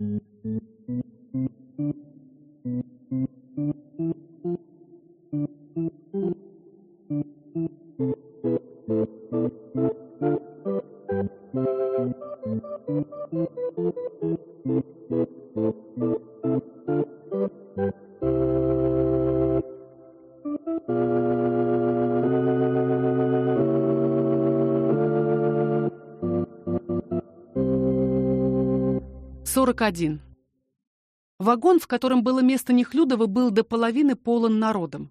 Thank you. 41. Вагон, в котором было место Нехлюдова, был до половины полон народом.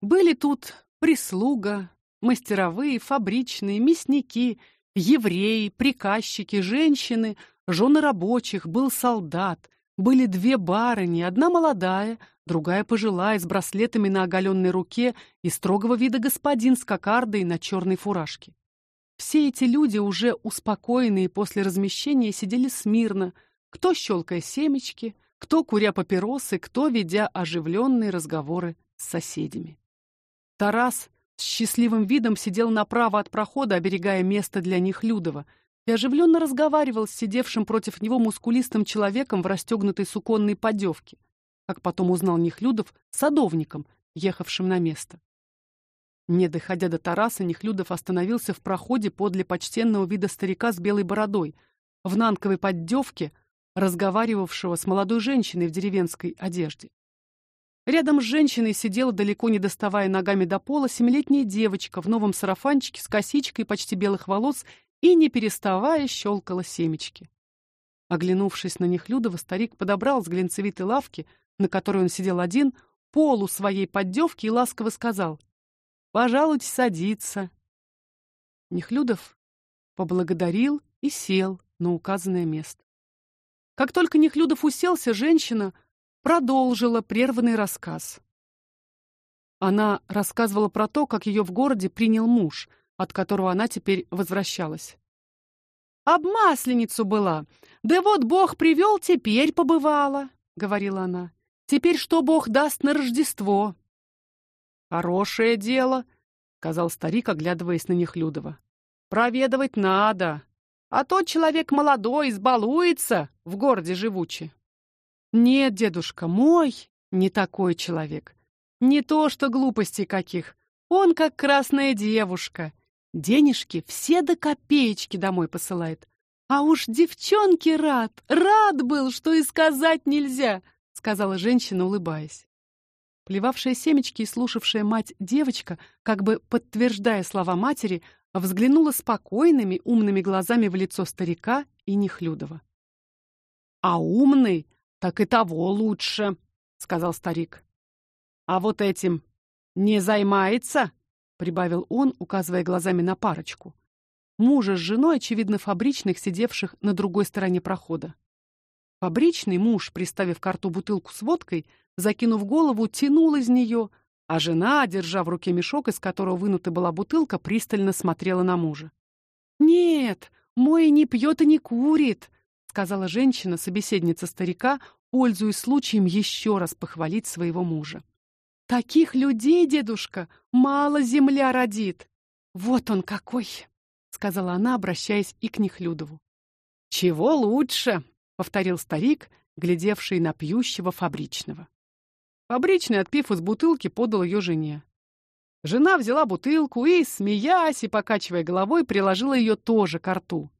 Были тут прислуга, мастеровые, фабричные, мясники, евреи, приказчики, женщины, жены рабочих, был солдат, были две барыни, одна молодая, другая пожилая, с браслетами на оголенной руке и строгого вида господин с кокардой на черной фуражке. Все эти люди, уже успокоенные после размещения, сидели смирно, кто щелкая семечки, кто куря папиросы, кто ведя оживленные разговоры с соседями. Тарас с счастливым видом сидел направо от прохода, оберегая место для них Людова, и оживленно разговаривал с сидевшим против него мускулистым человеком в расстегнутой суконной поддевке, как потом узнал Нехлюдов, садовником, ехавшим на место. Не доходя до Тараса, Нехлюдов остановился в проходе подле почтенного вида старика с белой бородой, в нанковой поддевке, разговаривавшего с молодой женщиной в деревенской одежде. Рядом с женщиной сидела, далеко не доставая ногами до пола, семилетняя девочка в новом сарафанчике с косичкой почти белых волос и не переставая щелкала семечки. Оглянувшись на них, Людова старик подобрал с глинцевитой лавки, на которой он сидел один, полу своей поддевки и ласково сказал: "Пожалуйте садиться". Нехлюдов поблагодарил и сел на указанное место. Как только Нехлюдов уселся, женщина продолжила прерванный рассказ. Она рассказывала про то, как ее в городе принял муж, от которого она теперь возвращалась. Об масленицу была. Да вот Бог привел, теперь побывала, говорила она. Теперь что Бог даст на Рождество? Хорошее дело, сказал старик, оглядываясь на Нехлюдова. Проведывать надо. А тот человек молодой, избалуется, в городе живучи. Нет, дедушка, мой не такой человек. Не то, что глупостей каких. Он как красная девушка. Денежки все до копеечки домой посылает. А уж девчонке рад, рад был, что и сказать нельзя, сказала женщина, улыбаясь. Плевавшая семечки и слушавшая мать девочка, как бы подтверждая слова матери, взглянула спокойными, умными глазами в лицо старика и Нехлюдова. А умный, так и того лучше, сказал старик. А вот этим не займается, прибавил он, указывая глазами на парочку. Мужа с женой, очевидно, фабричных, сидевших на другой стороне прохода. Фабричный муж, приставив к рту бутылку с водкой, закинув голову, тянул из нее, а жена, держа в руке мешок, из которого вынута была бутылка, пристально смотрела на мужа. Нет, мой не пьет и не курит, сказала женщина, собеседница старика, пользуясь случаем еще раз похвалить своего мужа. Таких людей, дедушка, мало земля родит. Вот он какой, сказала она, обращаясь и к Нехлюдову. Чего лучше, повторил старик, глядевший на пьющего фабричного. Фабричный, отпив из бутылки, подал ее жене. Жена взяла бутылку и, смеясь и покачивая головой, приложила ее тоже к рту.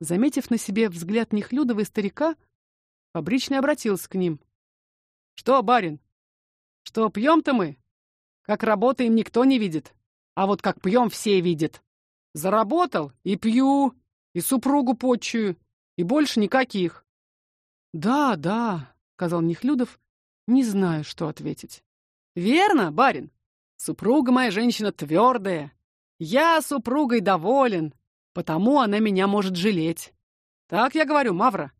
Заметив на себе взгляд Нехлюдова и старика, Фабричный обратился к ним. Что, барин? Что пьем-то мы? Как работаем, никто не видит, а вот как пьем, все видят. Заработал и пью, и супругу почую, и больше никаких. Да, да, сказал Нехлюдов не знаю, что ответить. Верно, барин. Супруга моя женщина твердая. Я супругой доволен, потому она меня может жалеть. Так я говорю, Мавра.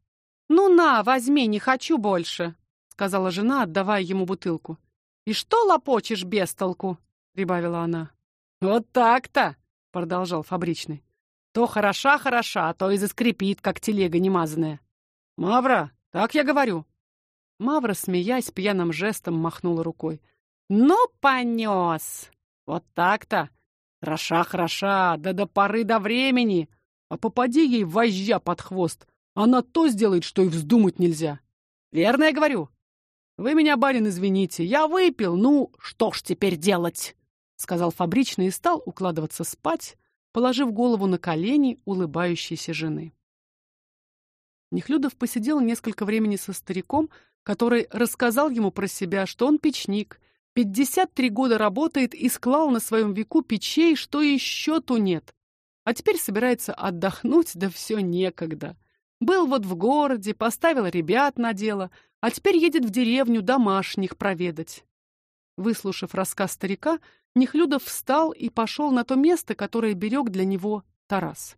Ну на, возьми, не хочу больше, сказала жена, отдавая ему бутылку. И что лопочешь без толку? прибавила она. Вот так-то, продолжал фабричный. То хороша, хороша, то и заскрипит, как телега немазанная. Мавра, так я говорю. Мавра, смеясь, пьяным жестом махнула рукой. Ну, понес! Вот так-то! Хороша, хороша, да до поры до времени! А попади ей вожжа под хвост, Она то сделает, что и вздумать нельзя. Верно я говорю. Вы меня, барин, извините. Я выпил. Ну, что ж теперь делать? сказал фабричный и стал укладываться спать, положив голову на колени улыбающейся жены. Нехлюдов посидел несколько времени со стариком, который рассказал ему про себя, что он печник, 53 года работает и склал на своем веку печей, что еще ту нет. А теперь собирается отдохнуть, да все некогда. Был вот в городе, поставил ребят на дело, а теперь едет в деревню домашних проведать. Выслушав рассказ старика, Нехлюдов встал и пошел на то место, которое берег для него Тарас.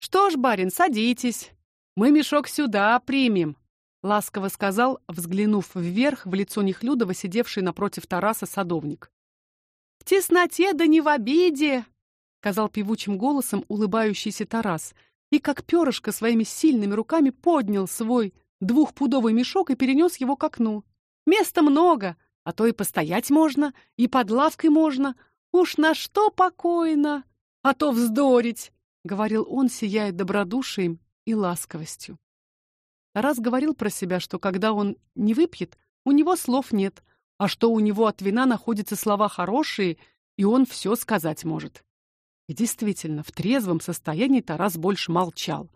Что ж, барин, садитесь. Мы мешок сюда примем, ласково сказал, взглянув вверх в лицо Нехлюдова, сидевший напротив Тараса садовник. В тесноте да не в обиде, сказал певучим голосом улыбающийся Тарас, и как перышко своими сильными руками поднял свой двухпудовый мешок и перенес его к окну. Места много, а то и постоять можно, и под лавкой можно. Уж на что покойно, а то вздорить, говорил он, сияя добродушием и ласковостью. Тарас говорил про себя, что когда он не выпьет, у него слов нет, а что у него от вина находятся слова хорошие, и он все сказать может. И действительно, в трезвом состоянии Тарас больше молчал.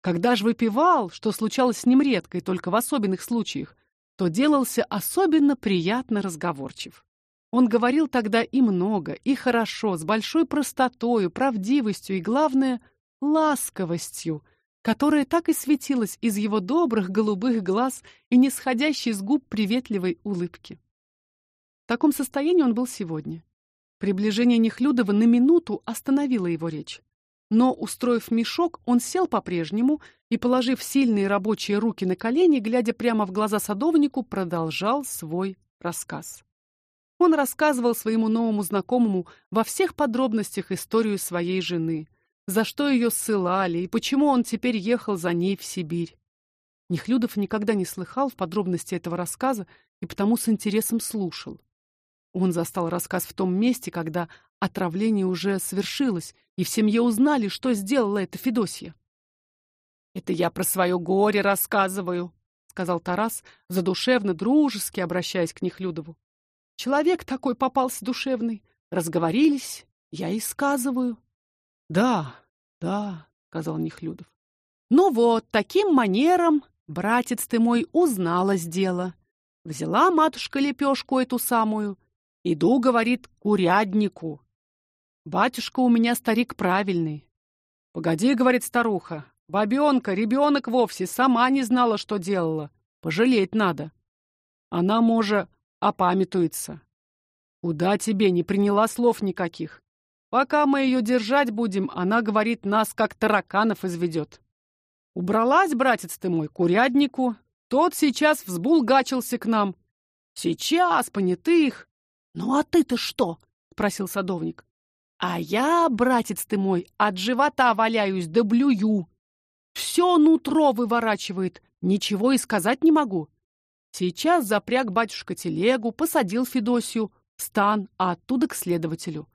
Когда же выпивал, что случалось с ним редко и только в особенных случаях, то делался особенно приятно разговорчив. Он говорил тогда и много, и хорошо, с большой простотой, правдивостью и главное ласковостью, которая так и светилась из его добрых голубых глаз и не сходящей с губ приветливой улыбки. В таком состоянии он был сегодня. Приближение Нехлюдова на минуту остановило его речь. Но, устроив мешок, он сел по-прежнему и, положив сильные рабочие руки на колени, глядя прямо в глаза садовнику, продолжал свой рассказ. Он рассказывал своему новому знакомому во всех подробностях историю своей жены, за что ее ссылали и почему он теперь ехал за ней в Сибирь. Нехлюдов никогда не слыхал в подробности этого рассказа и потому с интересом слушал. Он застал рассказ в том месте, когда отравление уже свершилось, и в семье узнали, что сделала эта Федосья. Это я про свое горе рассказываю, сказал Тарас, задушевно, дружески обращаясь к Нехлюдову. Человек такой попался душевный, разговорились, я и сказываю. Да, да, сказал Нехлюдов. Ну вот, таким манером, братец ты мой, узнала дело. Взяла матушка лепешку эту самую, иду, говорит, к уряднику. Батюшка у меня старик правильный. Погоди, говорит старуха, Бабенка, ребенок вовсе сама не знала, что делала. Пожалеть надо. Она, може, опамятуется. Куда тебе не приняла слов никаких. Пока мы ее держать будем, она говорит, нас как тараканов изведет. Убралась, братец ты мой, к уряднику. Тот сейчас взбулгачился к нам. Сейчас, понятых. Ну а ты-то что? спросил садовник. А я, братец ты мой, от живота валяюсь да блюю. Все нутро выворачивает, ничего и сказать не могу. Сейчас запряг батюшка телегу, посадил Федосию стан, а оттуда к следователю.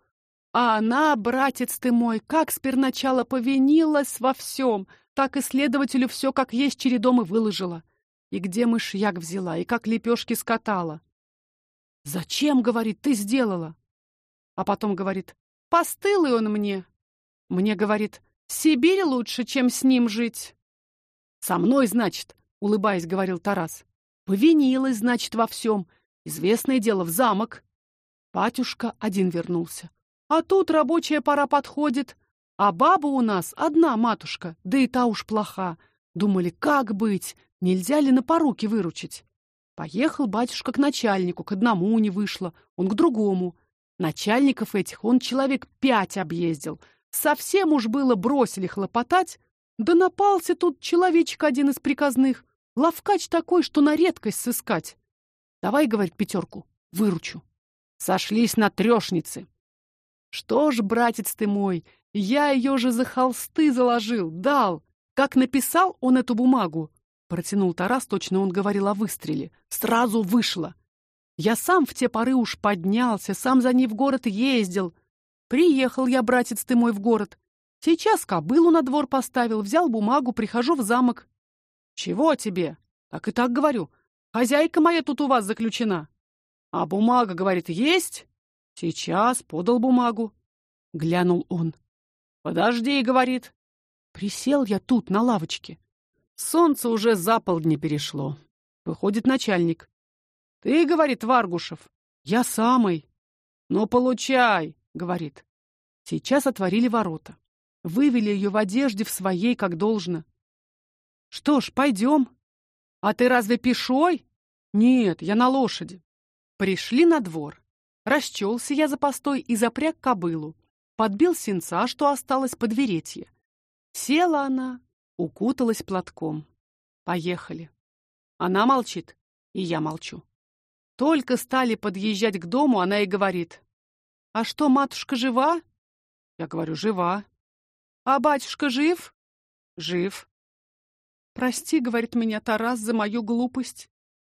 А она, братец ты мой, как сперначала повинилась во всем, так и следователю все как есть чередом и выложила. И где мышьяк взяла, и как лепешки скатала. Зачем, говорит, ты сделала? А потом говорит: "Постылый он мне". Мне говорит: Сибирь лучше, чем с ним жить. Со мной, значит, улыбаясь, говорил Тарас. Повинилась, значит, во всем. Известное дело в замок. Батюшка один вернулся. А тут рабочая пора подходит, а баба у нас одна матушка, да и та уж плоха. Думали, как быть, нельзя ли на поруки выручить. Поехал батюшка к начальнику, к одному не вышло, он к другому. Начальников этих он человек пять объездил, Совсем уж было бросили хлопотать, да напался тут человечек один из приказных, ловкач такой, что на редкость сыскать. Давай, говорит, пятерку, выручу. Сошлись на трешнице. Что ж, братец ты мой, я ее же за холсты заложил, дал. Как написал он эту бумагу, протянул Тарас, точно он говорил о выстреле. Сразу вышло. Я сам в те поры уж поднялся, сам за ней в город ездил, Приехал я, братец ты мой, в город. Сейчас кобылу на двор поставил, взял бумагу, прихожу в замок. Чего тебе? Так и так говорю. Хозяйка моя тут у вас заключена. А бумага, говорит, есть? Сейчас подал бумагу. Глянул он. Подожди, говорит. Присел я тут на лавочке. Солнце уже за полдень перешло. Выходит начальник. Ты, говорит Варгушев. Я самый. Ну получай, говорит. Сейчас отворили ворота. Вывели ее в одежде в своей, как должно. Что ж, пойдем. А ты разве пешой? Нет, я на лошади. Пришли на двор. Расчелся я за постой и запряг кобылу. Подбил сенца, что осталось под веретье. Села она, укуталась платком. Поехали. Она молчит, и я молчу. Только стали подъезжать к дому, она и говорит: "А что, матушка жива?" Я говорю: "Жива". "А батюшка жив?" "Жив". "Прости", говорит меня Тарас за мою глупость.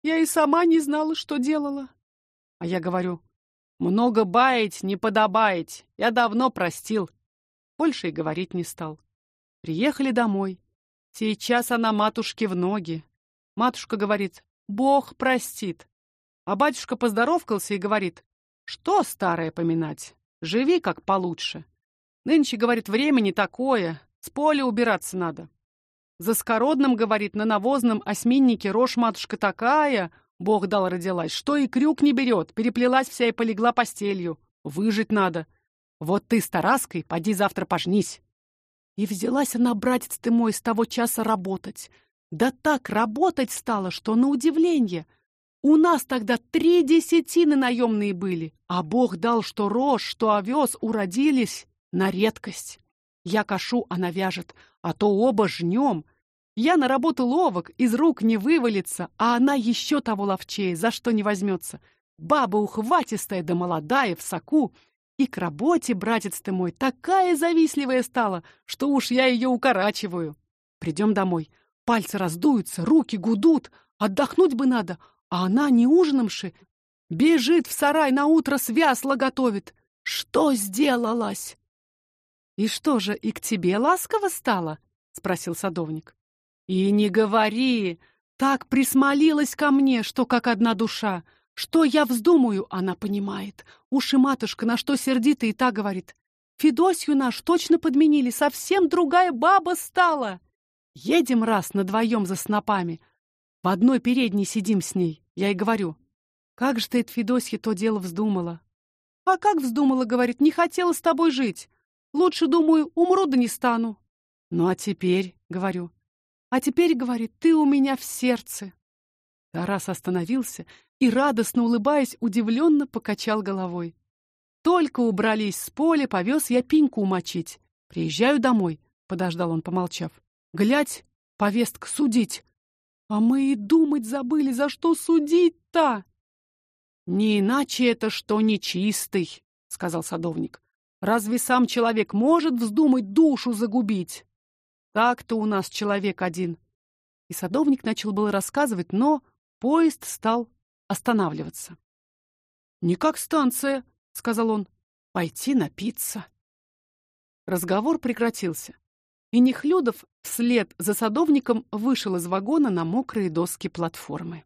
Я и сама не знала, что делала. А я говорю: "Много баять не подобает. Я давно простил". Больше и говорить не стал. Приехали домой. Сейчас она матушке в ноги. Матушка говорит: "Бог простит". А батюшка поздоровкался и говорит: "Что старое поминать? Живи как получше. Нынче, говорит, время не такое, с поля убираться надо. За скородным, говорит, на навозном осьминнике рожь матушка такая, Бог дал родилась, что и крюк не берет, переплелась вся и полегла постелью. Выжить надо. Вот ты с Тараской поди завтра пожнись. И взялась она, братец ты мой, с того часа работать. Да так работать стала, что на удивление — у нас тогда три десятины наемные были, а Бог дал, что рожь, что овес уродились на редкость. Я кашу, она вяжет, а то оба жнем. Я на работу ловок, из рук не вывалится, а она еще того ловчее, за что не возьмется. Баба ухватистая да молодая, в соку. И к работе, братец ты мой, такая завистливая стала, что уж я ее укорачиваю. Придем домой. Пальцы раздуются, руки гудут. Отдохнуть бы надо, а она не ужиномши, бежит в сарай на утро свясло готовит. Что сделалась? И что же, и к тебе ласково стало? спросил садовник. И не говори, так присмолилась ко мне, что как одна душа. Что я вздумаю, она понимает. Уж и матушка на что сердита и та говорит: Федосью наш точно подменили, совсем другая баба стала. Едем раз на двоем за снопами, в одной передней сидим с ней. Я и говорю: "Как же ты, Федосья, то дело вздумала?" "А как вздумала?" говорит: "Не хотела с тобой жить. Лучше, думаю, умру да не стану". "Ну а теперь?" говорю. "А теперь, говорит, ты у меня в сердце". Тарас остановился и радостно улыбаясь, удивленно покачал головой. Только убрались с поля, повез я пеньку умочить. Приезжаю домой, подождал он, помолчав. Глядь, повестка судить. А мы и думать забыли, за что судить-то. Не иначе это что нечистый, сказал садовник. Разве сам человек может вздумать душу загубить? Так-то у нас человек один. И садовник начал было рассказывать, но поезд стал останавливаться. Не как станция, сказал он. Пойти напиться. Разговор прекратился и Нехлюдов вслед за садовником вышел из вагона на мокрые доски платформы.